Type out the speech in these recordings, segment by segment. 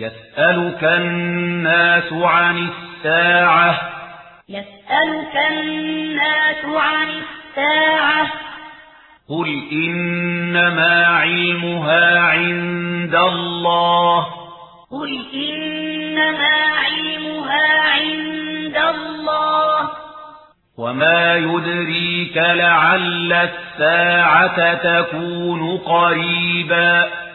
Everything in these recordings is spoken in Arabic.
يسألك الناس عن الساعة. يسألك الناس عن الساعة. قل إنما علمها عند الله. قل إنما علمها عند الله. وما يدريك لعل الساعة تكون قريبا.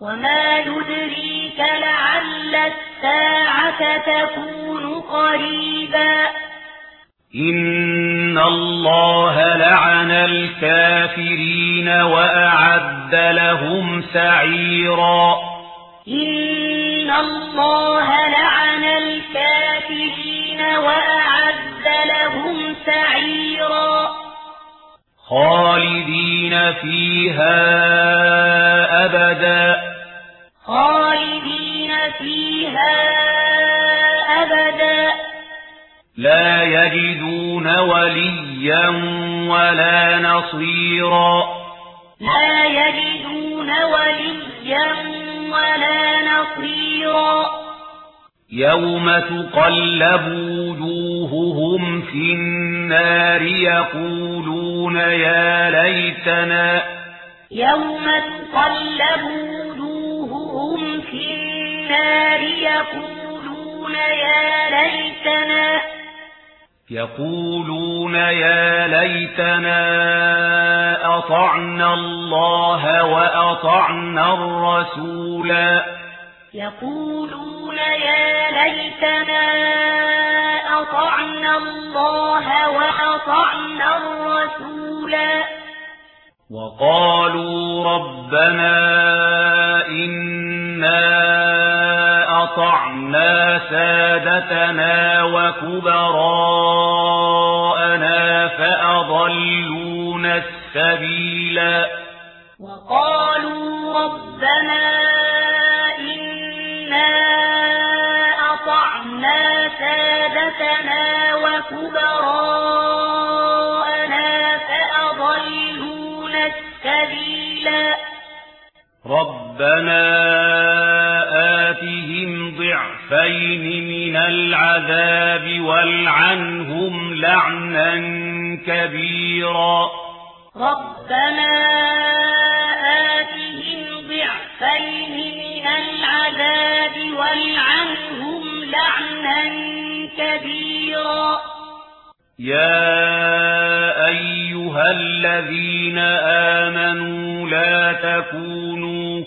وما يدريك لعل الساعة تكون قريبا إن الله لعن الكافرين وأعد لهم سعيرا إن الله لعن الكافرين وأعد لهم سعيرا خالدين فيها أبداً خالدين فيها أبدا. لا يجدون وليا ولا نصيرا لا يجدون وليا ولا نصيرا يوم تقلب وجوههم في النار يقولون يا ليتنا يوم تقلب وجوههم في النار يقولون يا ليتنا يقولون يا ليتنا أطعنا الله وأطعنا الرسولا. يقولون يا ليتنا أطعنا الله وأطعنا الرسولا. وقالوا ربنا إن أطعنا سادتنا وكبراءنا فأضلون السبيلا وقالوا ربنا إنا أطعنا سادتنا وكبراءنا فأضلون السبيلا ربنا آتهم الضعفين من العذاب والعنهم لعنا كبيرا ربنا آتهم ضعفين من العذاب والعنهم لعنا كبيرا يا أيها الذين آمنوا لا تكونوا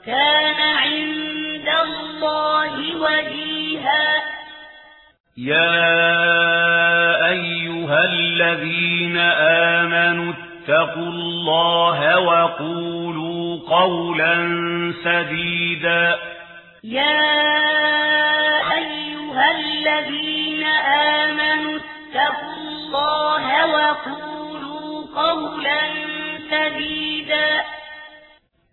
وكان عند الله وجيها. يا أيها الذين آمنوا اتقوا الله وقولوا قولا سديدا. يا أيها الذين آمنوا اتقوا الله وقولوا قولا سديدا.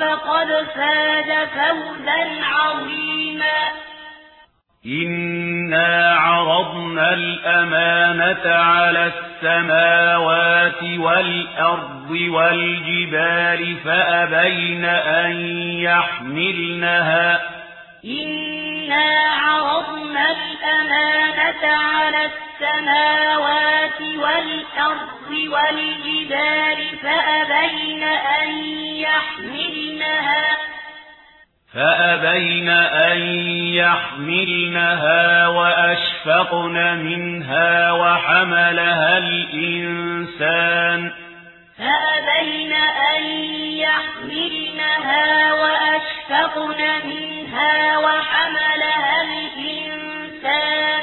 فقد فاد فوزا عظيما. إنا عرضنا الأمانة على السماوات والأرض والجبال فأبين أن يحملنها. إنا عرضنا الأمانة على السماوات والأرض والجبال فأبين أن يحملنها فأبين أن يحملنها وأشفقن منها وحملها الإنسان فأبين أن يحملنها وأشفقن منها وحملها الإنسان